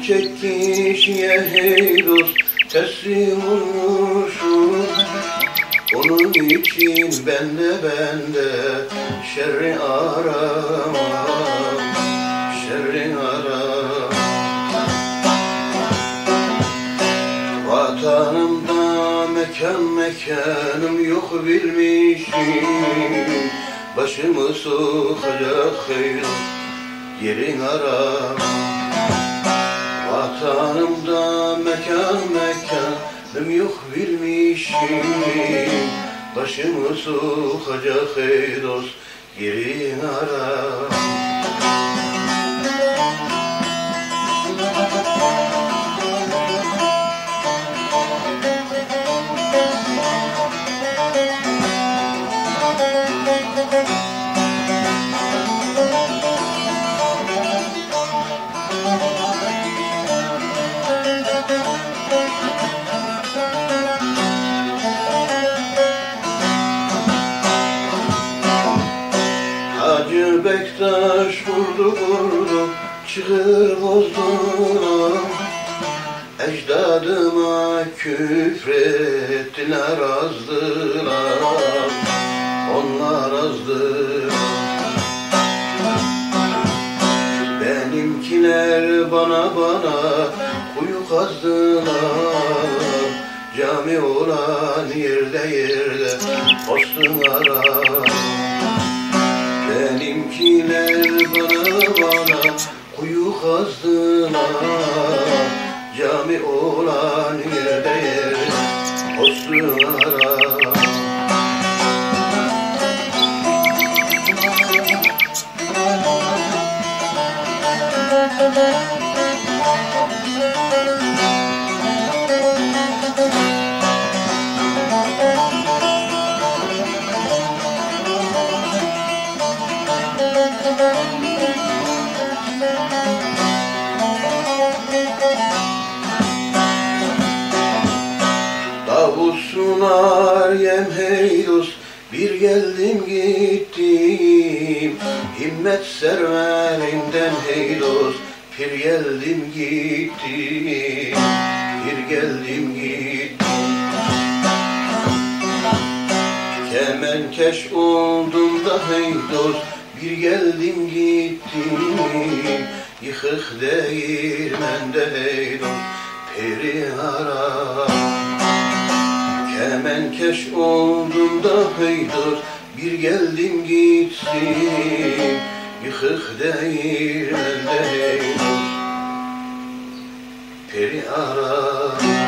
Gerçek kişiye hey dost teslim olmuşum Onun için ben de ben de şerri aramam Şerri aramam. Vatanımda mekan mekanım yok bilmişim. Başımı sokacak hayır yerin aram mekanım yok bilmişim Başımı sokacak ey dost yerin aram vurdu vurdu Çıkır bozdular Ecdadıma küfrettiler azdılar. Onlar azdılar. Benimkiler bana bana kuyu kazdılar. Cami olan yerde yerde postunlara Benimkiler bana kazdılar Cami olan yerde yerde postunlara Davut sunar yem hey Bir geldim gittim. Himmet serverinden hey dost Bir geldim gittim. Bir geldim gittim. Kemenkeş oldum da hey dost Bir geldim gittim. Yıkık değirmende hey dost Peri aram Kemenkeş oldum da hey dost Bir geldim gitsin Yıkık değirmende hey dost Peri aram